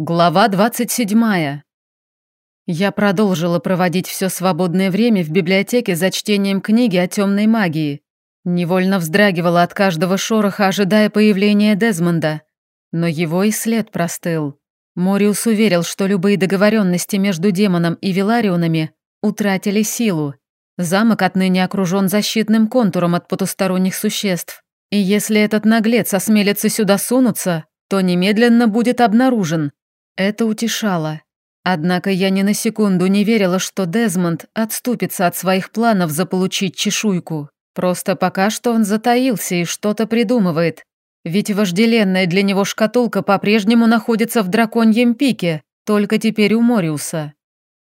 Глава 27. Я продолжила проводить все свободное время в библиотеке за чтением книги о темной магии. Невольно вздрагивала от каждого шороха, ожидая появления Дезмонда. Но его и след простыл. Мориус уверил, что любые договоренности между демоном и Виларионами утратили силу. Замок отныне окружен защитным контуром от потусторонних существ. И если этот наглец осмелится сюда сунуться, то немедленно будет обнаружен. Это утешало. Однако я ни на секунду не верила, что Дезмонд отступится от своих планов заполучить чешуйку. Просто пока что он затаился и что-то придумывает. Ведь вожделенная для него шкатулка по-прежнему находится в драконьем пике, только теперь у Мориуса.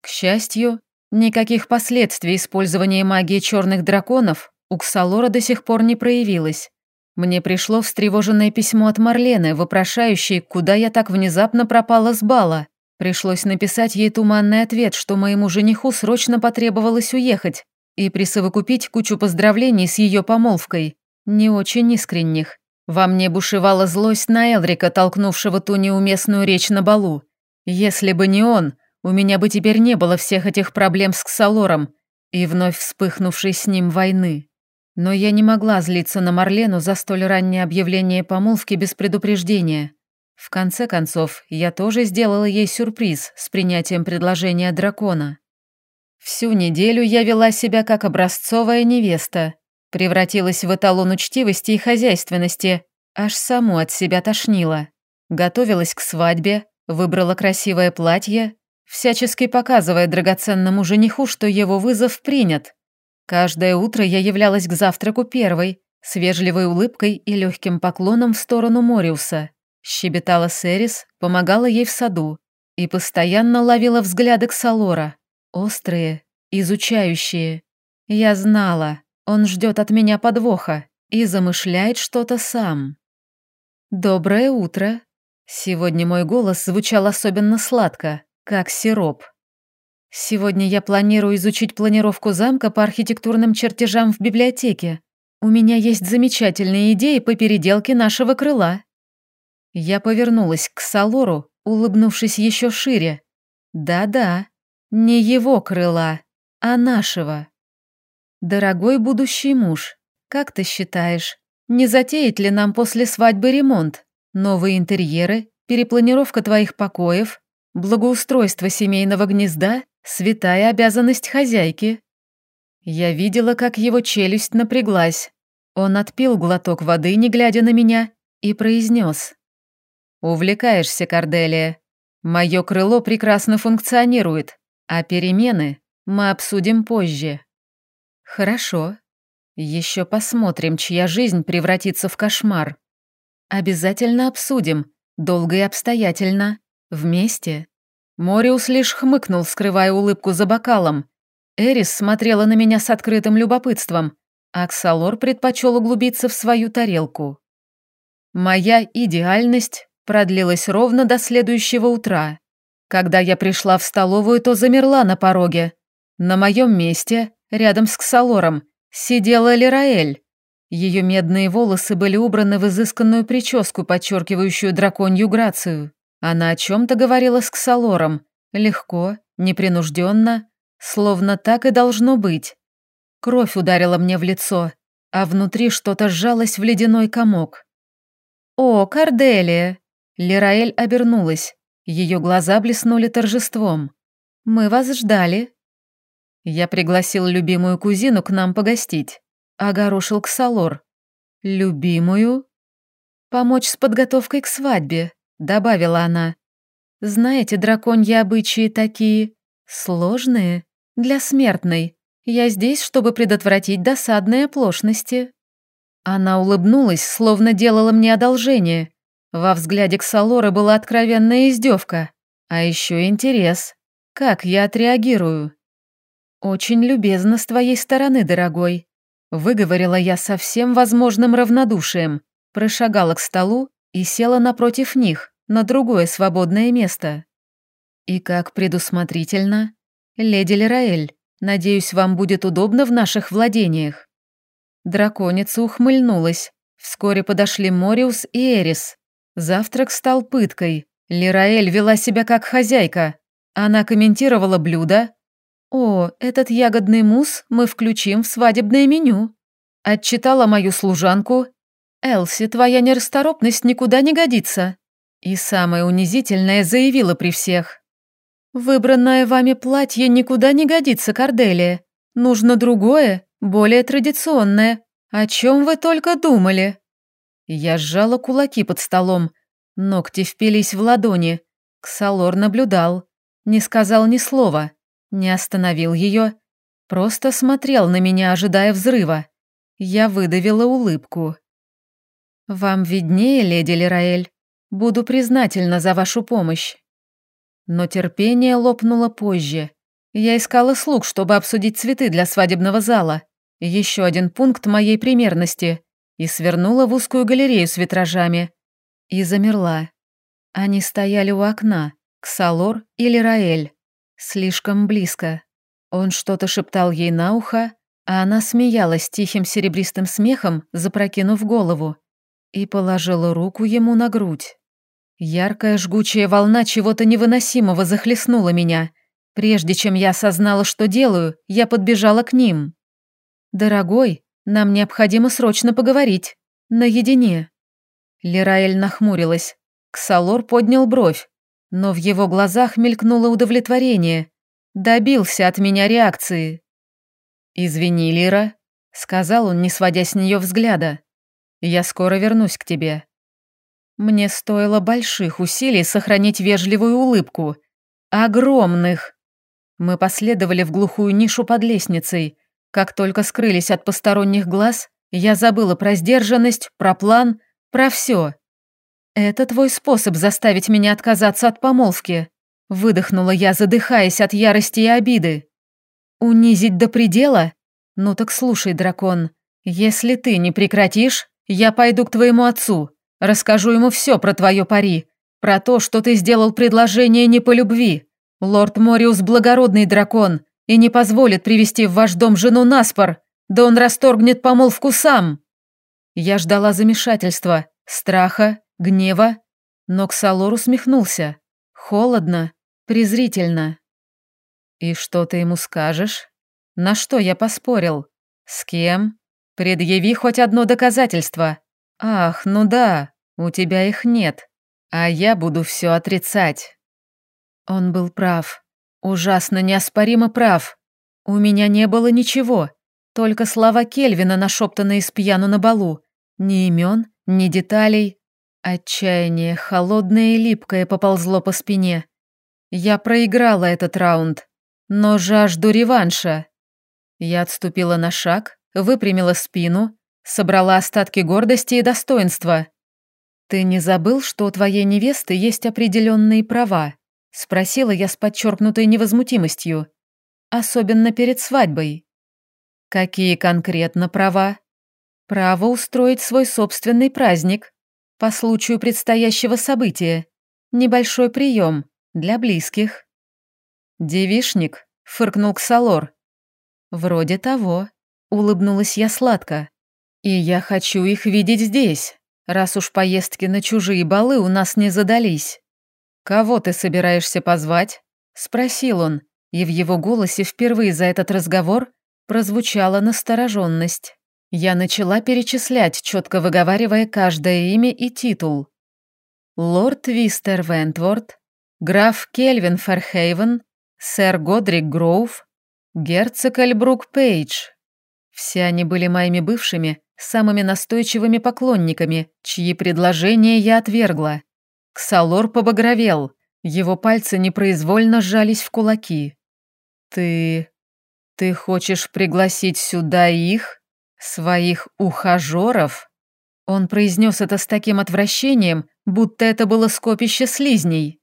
К счастью, никаких последствий использования магии черных драконов у Ксалора до сих пор не проявилось. Мне пришло встревоженное письмо от Марлены, вопрошающей, куда я так внезапно пропала с бала. Пришлось написать ей туманный ответ, что моему жениху срочно потребовалось уехать, и присовокупить кучу поздравлений с ее помолвкой. Не очень искренних. Во мне бушевала злость на Элрика, толкнувшего ту неуместную речь на балу. Если бы не он, у меня бы теперь не было всех этих проблем с Ксалором и вновь вспыхнувшей с ним войны. Но я не могла злиться на Марлену за столь раннее объявление помолвки без предупреждения. В конце концов, я тоже сделала ей сюрприз с принятием предложения дракона. Всю неделю я вела себя как образцовая невеста, превратилась в эталон учтивости и хозяйственности, аж саму от себя тошнила. Готовилась к свадьбе, выбрала красивое платье, всячески показывая драгоценному жениху, что его вызов принят. Каждое утро я являлась к завтраку первой, с вежливой улыбкой и легким поклоном в сторону Мориуса. Щебетала Серис, помогала ей в саду и постоянно ловила взгляды Ксалора. Острые, изучающие. Я знала, он ждет от меня подвоха и замышляет что-то сам. «Доброе утро!» Сегодня мой голос звучал особенно сладко, как сироп. Сегодня я планирую изучить планировку замка по архитектурным чертежам в библиотеке. У меня есть замечательные идеи по переделке нашего крыла. Я повернулась к Салору, улыбнувшись еще шире. Да-да, не его крыла, а нашего. Дорогой будущий муж, как ты считаешь, не затеять ли нам после свадьбы ремонт? Новые интерьеры, перепланировка твоих покоев, благоустройство семейного гнезда Святая обязанность хозяйки. Я видела, как его челюсть напряглась. Он отпил глоток воды, не глядя на меня, и произнес. «Увлекаешься, Корделия. Мое крыло прекрасно функционирует, а перемены мы обсудим позже». «Хорошо. Еще посмотрим, чья жизнь превратится в кошмар. Обязательно обсудим, долго и обстоятельно, вместе». Мориус лишь хмыкнул, скрывая улыбку за бокалом. Эрис смотрела на меня с открытым любопытством, а Ксалор предпочел углубиться в свою тарелку. Моя идеальность продлилась ровно до следующего утра. Когда я пришла в столовую, то замерла на пороге. На моем месте, рядом с Ксалором, сидела Лираэль. Ее медные волосы были убраны в изысканную прическу, подчеркивающую драконью грацию. Она о чем-то говорила с Ксалором, легко, непринужденно, словно так и должно быть. Кровь ударила мне в лицо, а внутри что-то сжалось в ледяной комок. «О, Корделия!» Лираэль обернулась. Ее глаза блеснули торжеством. «Мы вас ждали». Я пригласил любимую кузину к нам погостить. Огорошил Ксалор. «Любимую?» «Помочь с подготовкой к свадьбе», добавила она. «Знаете, драконьи обычаи такие сложные для смертной. Я здесь, чтобы предотвратить досадные оплошности». Она улыбнулась, словно делала мне одолжение. Во взгляде Ксалоры была откровенная издевка, а еще интерес. Как я отреагирую? «Очень любезно с твоей стороны, дорогой», — выговорила я со всем возможным равнодушием, прошагала к столу и села напротив них на другое свободное место. И как предусмотрительно, леди Лираэль, надеюсь, вам будет удобно в наших владениях. Драконица ухмыльнулась. Вскоре подошли Мориус и Эрис. Завтрак стал пыткой. Лираэль вела себя как хозяйка. Она комментировала блюда. «О, этот ягодный мусс мы включим в свадебное меню». Отчитала мою служанку. «Элси, твоя нерасторопность никуда не годится». И самое унизительное заявила при всех. «Выбранное вами платье никуда не годится, Корделия. Нужно другое, более традиционное. О чем вы только думали?» Я сжала кулаки под столом. Ногти впились в ладони. Ксалор наблюдал. Не сказал ни слова. Не остановил ее. Просто смотрел на меня, ожидая взрыва. Я выдавила улыбку. «Вам виднее, леди Лираэль. Буду признательна за вашу помощь». Но терпение лопнуло позже. Я искала слуг, чтобы обсудить цветы для свадебного зала. Еще один пункт моей примерности. И свернула в узкую галерею с витражами. И замерла. Они стояли у окна, Ксалор или Раэль. Слишком близко. Он что-то шептал ей на ухо, а она смеялась тихим серебристым смехом, запрокинув голову, и положила руку ему на грудь. Яркая жгучая волна чего-то невыносимого захлестнула меня. Прежде чем я осознала, что делаю, я подбежала к ним. «Дорогой, нам необходимо срочно поговорить. Наедине». Лираэль нахмурилась. Ксалор поднял бровь, но в его глазах мелькнуло удовлетворение. Добился от меня реакции. «Извини, Лира», — сказал он, не сводя с нее взгляда. «Я скоро вернусь к тебе». Мне стоило больших усилий сохранить вежливую улыбку. Огромных. Мы последовали в глухую нишу под лестницей. Как только скрылись от посторонних глаз, я забыла про сдержанность, про план, про все. «Это твой способ заставить меня отказаться от помолвки», выдохнула я, задыхаясь от ярости и обиды. «Унизить до предела? Ну так слушай, дракон, если ты не прекратишь, я пойду к твоему отцу, Расскажу ему все про твое пари, про то, что ты сделал предложение не по любви. Лорд Мориус благородный дракон и не позволит привести в ваш дом жену Наспор, да он расторгнет помолвку сам. Я ждала замешательства, страха, гнева, но Ксалор усмехнулся. Холодно, презрительно. «И что ты ему скажешь? На что я поспорил? С кем? Предъяви хоть одно доказательство. Ах, ну да, у тебя их нет, а я буду все отрицать. Он был прав. Ужасно неоспоримо прав. У меня не было ничего, только слова Кельвина, нашептанные с пьяну на балу. Ни имен, ни деталей. Отчаяние, холодное и липкое, поползло по спине. Я проиграла этот раунд, но жажду реванша. Я отступила на шаг, выпрямила спину, собрала остатки гордости и достоинства. «Ты не забыл, что у твоей невесты есть определенные права?» — спросила я с подчеркнутой невозмутимостью. «Особенно перед свадьбой». «Какие конкретно права?» «Право устроить свой собственный праздник по случаю предстоящего события. Небольшой прием для близких». «Девишник?» — фыркнул Ксалор. «Вроде того», — улыбнулась я сладко. «И я хочу их видеть здесь, раз уж поездки на чужие балы у нас не задались. Кого ты собираешься позвать?» — спросил он, и в его голосе впервые за этот разговор прозвучала настороженность. Я начала перечислять, четко выговаривая каждое имя и титул. Лорд Вистер Вентворд, граф Кельвин Ферхейвен, сэр Годрик Гроув, герцог Эльбрук Пейдж. Все они были моими бывшими, самыми настойчивыми поклонниками, чьи предложения я отвергла. Ксалор побагровел, его пальцы непроизвольно сжались в кулаки. «Ты... ты хочешь пригласить сюда их? Своих ухажеров?» Он произнес это с таким отвращением, будто это было скопище слизней.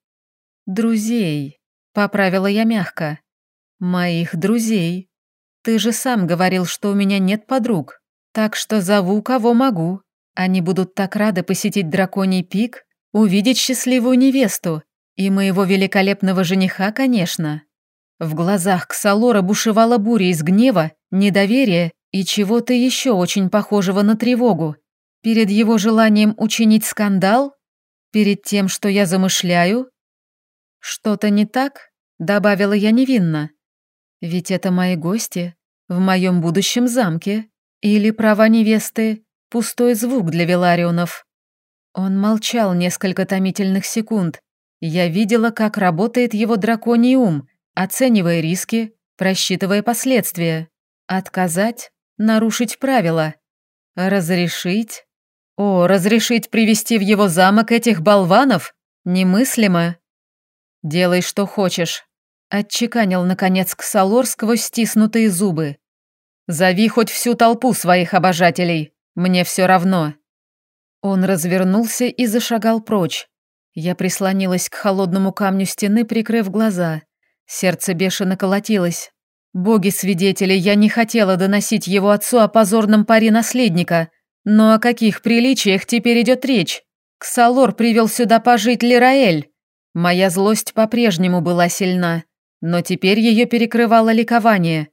«Друзей», — поправила я мягко. «Моих друзей. Ты же сам говорил, что у меня нет подруг. Так что зову, кого могу. Они будут так рады посетить драконий пик, увидеть счастливую невесту и моего великолепного жениха, конечно. В глазах Ксалора бушевала буря из гнева, недоверия и чего-то еще очень похожего на тревогу. Перед его желанием учинить скандал? Перед тем, что я замышляю? Что-то не так? Добавила я невинно. Ведь это мои гости в моем будущем замке. Или права невесты — пустой звук для Веларионов. Он молчал несколько томительных секунд. Я видела, как работает его драконий ум, оценивая риски, просчитывая последствия. Отказать, нарушить правила. Разрешить? О, разрешить привести в его замок этих болванов? Немыслимо. Делай, что хочешь. Отчеканил, наконец, Ксалор сквозь стиснутые зубы. Зови хоть всю толпу своих обожателей. Мне все равно. Он развернулся и зашагал прочь. Я прислонилась к холодному камню стены, прикрыв глаза. Сердце бешено колотилось. Боги-свидетели, я не хотела доносить его отцу о позорном паре наследника. Но о каких приличиях теперь идет речь? Ксалор привел сюда пожить Лираэль. Моя злость по-прежнему была сильна, но теперь ее перекрывало ликование.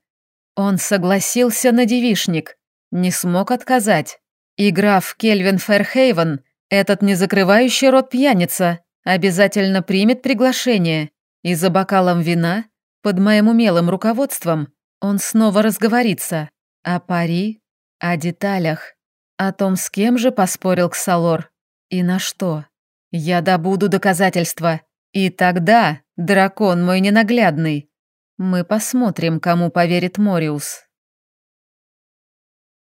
Он согласился на девишник, не смог отказать. И граф Кельвин Ферхейвен, этот не закрывающий рот пьяница, обязательно примет приглашение, и за бокалом вина под моим умелым руководством он снова разговорится. О пари, о деталях, о том, с кем же поспорил Ксалор. И на что. Я добуду доказательства, и тогда, дракон мой ненаглядный, мы посмотрим, кому поверит Мориус.